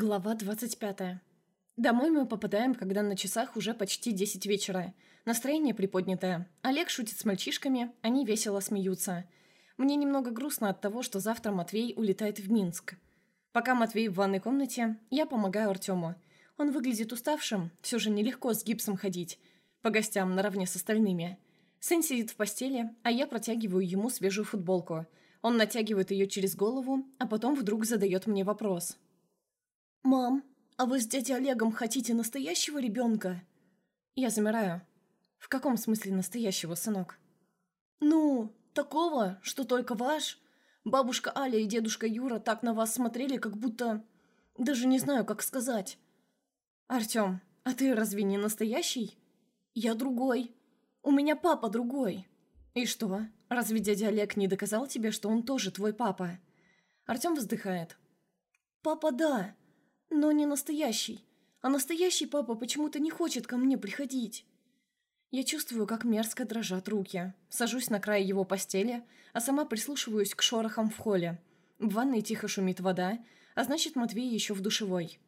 Глава 25. Домой мы попадаем, когда на часах уже почти 10 вечера. Настроение приподнятое. Олег шутит с мальчишками, они весело смеются. Мне немного грустно от того, что завтра Матвей улетает в Минск. Пока Матвей в ванной комнате, я помогаю Артему. Он выглядит уставшим, все же нелегко с гипсом ходить. По гостям наравне с остальными. Сын сидит в постели, а я протягиваю ему свежую футболку. Он натягивает ее через голову, а потом вдруг задает мне вопрос. «Мам, а вы с дядей Олегом хотите настоящего ребенка?» Я замираю. «В каком смысле настоящего, сынок?» «Ну, такого, что только ваш. Бабушка Аля и дедушка Юра так на вас смотрели, как будто... Даже не знаю, как сказать». «Артем, а ты разве не настоящий?» «Я другой. У меня папа другой». «И что? Разве дядя Олег не доказал тебе, что он тоже твой папа?» Артем вздыхает. «Папа, да, но не настоящий. А настоящий папа почему-то не хочет ко мне приходить». Я чувствую, как мерзко дрожат руки. Сажусь на край его постели, а сама прислушиваюсь к шорохам в холле. В ванной тихо шумит вода, а значит, Матвей еще в душевой.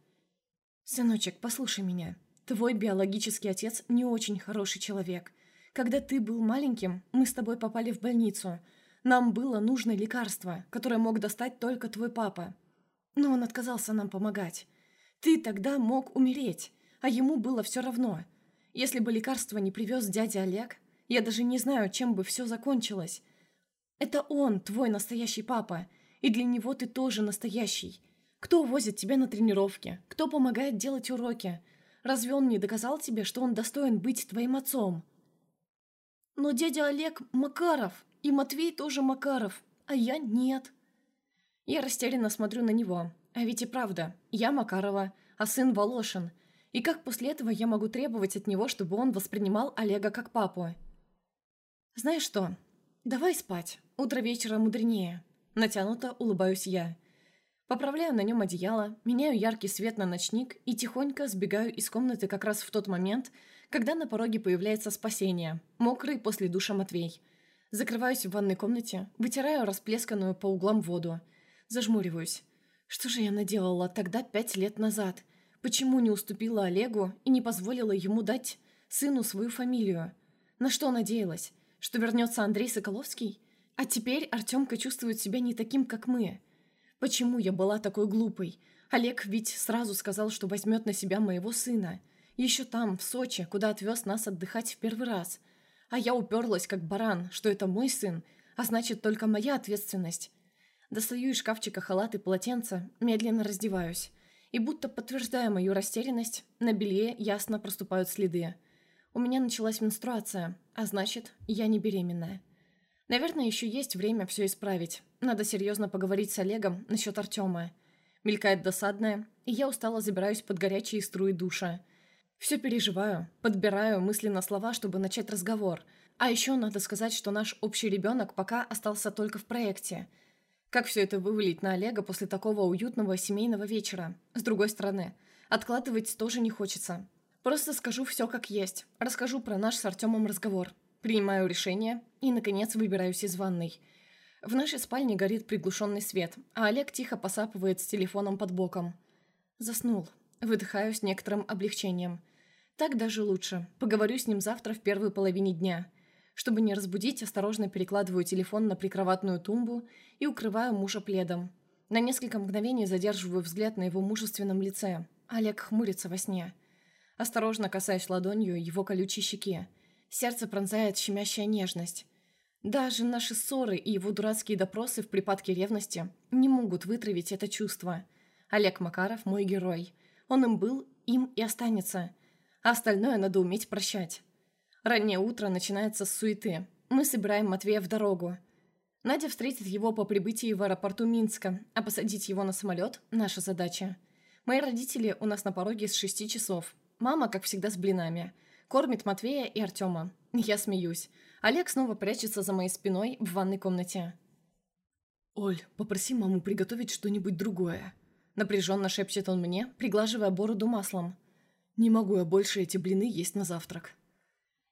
«Сыночек, послушай меня. Твой биологический отец не очень хороший человек. Когда ты был маленьким, мы с тобой попали в больницу. Нам было нужно лекарство, которое мог достать только твой папа. Но он отказался нам помогать. Ты тогда мог умереть, а ему было все равно. Если бы лекарство не привез дядя Олег, я даже не знаю, чем бы все закончилось. Это он, твой настоящий папа, и для него ты тоже настоящий. Кто возит тебя на тренировки? Кто помогает делать уроки? Разве он не доказал тебе, что он достоин быть твоим отцом? Но дядя Олег Макаров, и Матвей тоже Макаров, а я нет. Я растерянно смотрю на него. А ведь и правда, я Макарова, а сын Волошин. И как после этого я могу требовать от него, чтобы он воспринимал Олега как папу? Знаешь что? Давай спать. Утро вечера мудренее. Натянуто улыбаюсь я. Поправляю на нем одеяло, меняю яркий свет на ночник и тихонько сбегаю из комнаты как раз в тот момент, когда на пороге появляется спасение, мокрый после душа Матвей. Закрываюсь в ванной комнате, вытираю расплесканную по углам воду. Зажмуриваюсь. Что же я наделала тогда пять лет назад? Почему не уступила Олегу и не позволила ему дать сыну свою фамилию? На что надеялась? Что вернется Андрей Соколовский? А теперь Артемка чувствует себя не таким, как мы. Почему я была такой глупой? Олег ведь сразу сказал, что возьмет на себя моего сына. Еще там, в Сочи, куда отвез нас отдыхать в первый раз. А я уперлась, как баран, что это мой сын, а значит, только моя ответственность. Достаю из шкафчика халат и полотенце, медленно раздеваюсь. И будто подтверждая мою растерянность, на белье ясно проступают следы. У меня началась менструация, а значит, я не беременная. Наверное, еще есть время все исправить. Надо серьезно поговорить с Олегом насчет Артема. Мелькает досадное, и я устало забираюсь под горячие струи душа. Все переживаю, подбираю мысленно слова, чтобы начать разговор. А еще надо сказать, что наш общий ребенок пока остался только в проекте. Как все это вывалить на Олега после такого уютного семейного вечера? С другой стороны, откладывать тоже не хочется. Просто скажу все как есть. Расскажу про наш с Артемом разговор. Принимаю решение и, наконец, выбираюсь из ванной. В нашей спальне горит приглушенный свет, а Олег тихо посапывает с телефоном под боком. Заснул. Выдыхаю с некоторым облегчением. Так даже лучше. Поговорю с ним завтра в первой половине дня. Чтобы не разбудить, осторожно перекладываю телефон на прикроватную тумбу и укрываю мужа пледом. На несколько мгновений задерживаю взгляд на его мужественном лице. Олег хмурится во сне. Осторожно касаюсь ладонью его колючей щеки. Сердце пронзает щемящая нежность. Даже наши ссоры и его дурацкие допросы в припадке ревности не могут вытравить это чувство. Олег Макаров – мой герой. Он им был, им и останется. А остальное надо уметь прощать. Раннее утро начинается с суеты. Мы собираем Матвея в дорогу. Надя встретит его по прибытии в аэропорту Минска, а посадить его на самолет – наша задача. Мои родители у нас на пороге с шести часов. Мама, как всегда, с блинами – Кормит Матвея и Артема. Я смеюсь. Олег снова прячется за моей спиной в ванной комнате. «Оль, попроси маму приготовить что-нибудь другое», — напряженно шепчет он мне, приглаживая бороду маслом. «Не могу я больше эти блины есть на завтрак».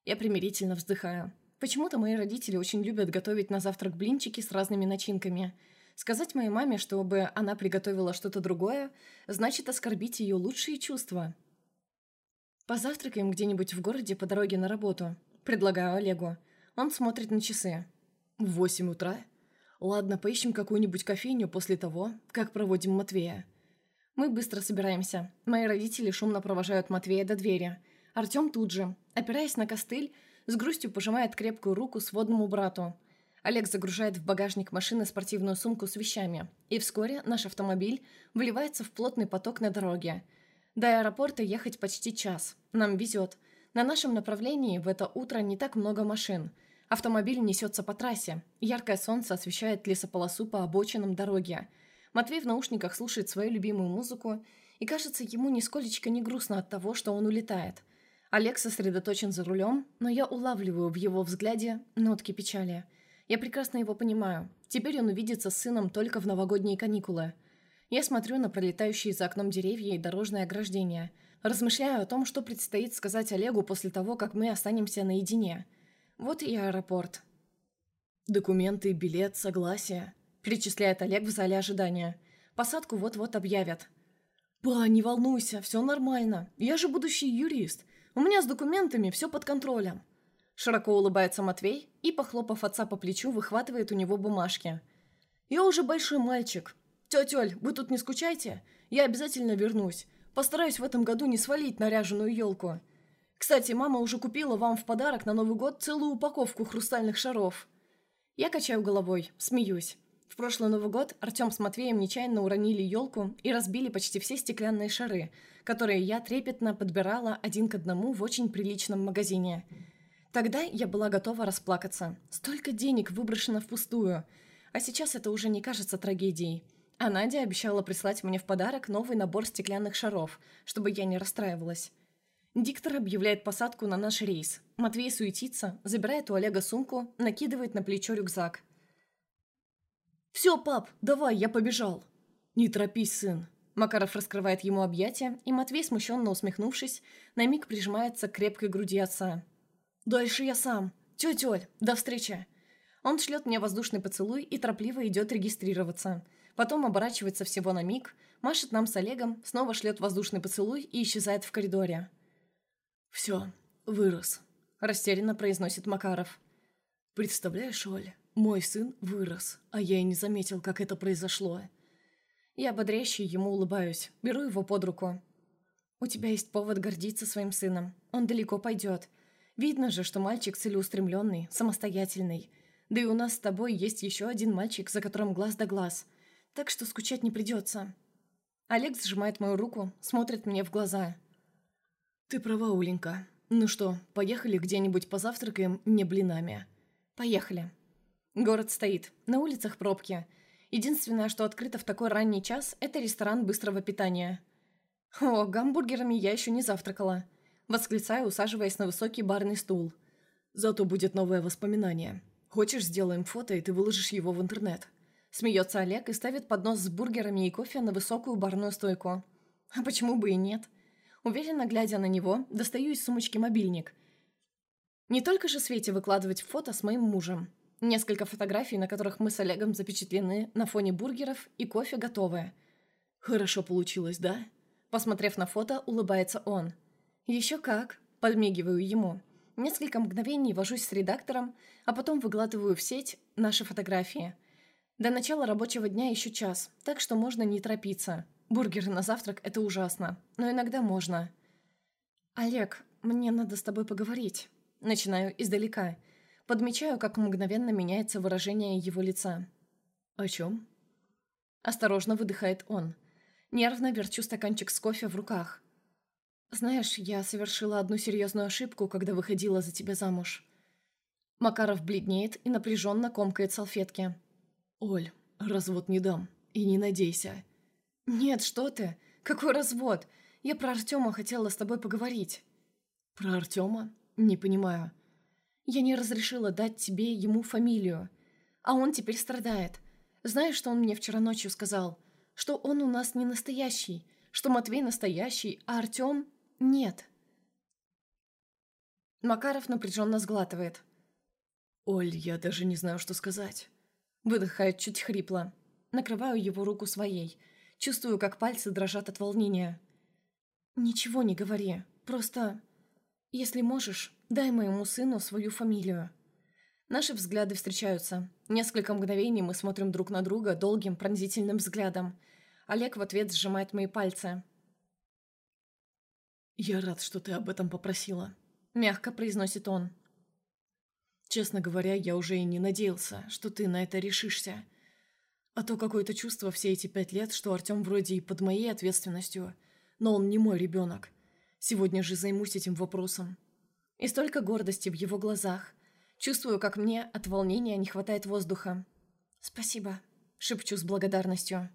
Я примирительно вздыхаю. Почему-то мои родители очень любят готовить на завтрак блинчики с разными начинками. Сказать моей маме, чтобы она приготовила что-то другое, значит оскорбить ее лучшие чувства. «Позавтракаем где-нибудь в городе по дороге на работу», — предлагаю Олегу. Он смотрит на часы. «В восемь утра? Ладно, поищем какую-нибудь кофейню после того, как проводим Матвея». Мы быстро собираемся. Мои родители шумно провожают Матвея до двери. Артем тут же, опираясь на костыль, с грустью пожимает крепкую руку сводному брату — Олег загружает в багажник машины спортивную сумку с вещами, и вскоре наш автомобиль вливается в плотный поток на дороге. До аэропорта ехать почти час. Нам везет. На нашем направлении в это утро не так много машин. Автомобиль несется по трассе. Яркое солнце освещает лесополосу по обочинам дороги. Матвей в наушниках слушает свою любимую музыку, и кажется, ему нисколечко не грустно от того, что он улетает. Олег сосредоточен за рулем, но я улавливаю в его взгляде нотки печали – я прекрасно его понимаю. Теперь он увидится с сыном только в новогодние каникулы. Я смотрю на пролетающие за окном деревья и дорожное ограждение. Размышляю о том, что предстоит сказать Олегу после того, как мы останемся наедине. Вот и аэропорт. «Документы, билет, согласие», – перечисляет Олег в зале ожидания. «Посадку вот-вот объявят». «Па, не волнуйся, все нормально. Я же будущий юрист. У меня с документами все под контролем». Широко улыбается Матвей и, похлопав отца по плечу, выхватывает у него бумажки. «Я уже большой мальчик. Тетя Оль, вы тут не скучайте? Я обязательно вернусь. Постараюсь в этом году не свалить наряженную елку. Кстати, мама уже купила вам в подарок на Новый год целую упаковку хрустальных шаров». Я качаю головой, смеюсь. В прошлый Новый год Артем с Матвеем нечаянно уронили елку и разбили почти все стеклянные шары, которые я трепетно подбирала один к одному в очень приличном магазине – Тогда я была готова расплакаться. Столько денег выброшено впустую. А сейчас это уже не кажется трагедией. А Надя обещала прислать мне в подарок новый набор стеклянных шаров, чтобы я не расстраивалась. Диктор объявляет посадку на наш рейс. Матвей суетится, забирает у Олега сумку, накидывает на плечо рюкзак. «Все, пап, давай, я побежал!» «Не торопись, сын!» Макаров раскрывает ему объятия, и Матвей, смущенно усмехнувшись, на миг прижимается к крепкой груди отца. «Дальше я сам. Тетя Оль, до встречи!» Он шлет мне воздушный поцелуй и торопливо идет регистрироваться. Потом оборачивается всего на миг, машет нам с Олегом, снова шлет воздушный поцелуй и исчезает в коридоре. «Все, вырос», – растерянно произносит Макаров. «Представляешь, Оль, мой сын вырос, а я и не заметил, как это произошло». Я бодряще ему улыбаюсь, беру его под руку. «У тебя есть повод гордиться своим сыном. Он далеко пойдет. Видно же, что мальчик целеустремленный, самостоятельный. Да и у нас с тобой есть еще один мальчик, за которым глаз да глаз. Так что скучать не придется. Олег сжимает мою руку, смотрит мне в глаза. «Ты права, Уленька. Ну что, поехали где-нибудь позавтракаем не блинами?» «Поехали». Город стоит, на улицах пробки. Единственное, что открыто в такой ранний час, это ресторан быстрого питания. О, гамбургерами я еще не завтракала. Восклицаю, усаживаясь на высокий барный стул. «Зато будет новое воспоминание. Хочешь, сделаем фото, и ты выложишь его в интернет?» Смеется Олег и ставит поднос с бургерами и кофе на высокую барную стойку. А почему бы и нет? Уверенно глядя на него, достаю из сумочки мобильник. Не только же Свете выкладывать фото с моим мужем. Несколько фотографий, на которых мы с Олегом запечатлены на фоне бургеров и кофе готовы. «Хорошо получилось, да?» Посмотрев на фото, улыбается он. «Еще как!» – подмигиваю ему. Несколько мгновений вожусь с редактором, а потом выглатываю в сеть наши фотографии. До начала рабочего дня еще час, так что можно не торопиться. Бургеры на завтрак – это ужасно, но иногда можно. «Олег, мне надо с тобой поговорить». Начинаю издалека. Подмечаю, как мгновенно меняется выражение его лица. «О чем?» Осторожно выдыхает он. Нервно верчу стаканчик с кофе в руках. «Знаешь, я совершила одну серьезную ошибку, когда выходила за тебя замуж». Макаров бледнеет и напряженно комкает салфетки. «Оль, развод не дам. И не надейся». «Нет, что ты? Какой развод? Я про Артема хотела с тобой поговорить». «Про Артема? Не понимаю». «Я не разрешила дать тебе ему фамилию. А он теперь страдает. Знаешь, что он мне вчера ночью сказал? Что он у нас не настоящий, что Матвей настоящий, а Артем «Нет». Макаров напряженно сглатывает. «Оль, я даже не знаю, что сказать». Выдыхает чуть хрипло. Накрываю его руку своей. Чувствую, как пальцы дрожат от волнения. «Ничего не говори. Просто, если можешь, дай моему сыну свою фамилию». Наши взгляды встречаются. Несколько мгновений мы смотрим друг на друга долгим пронзительным взглядом. Олег в ответ сжимает мои пальцы. «Я рад, что ты об этом попросила», — мягко произносит он. «Честно говоря, я уже и не надеялся, что ты на это решишься. А то какое-то чувство все эти пять лет, что Артем вроде и под моей ответственностью, но он не мой ребенок. Сегодня же займусь этим вопросом». И столько гордости в его глазах. Чувствую, как мне от волнения не хватает воздуха. «Спасибо», — шепчу с благодарностью.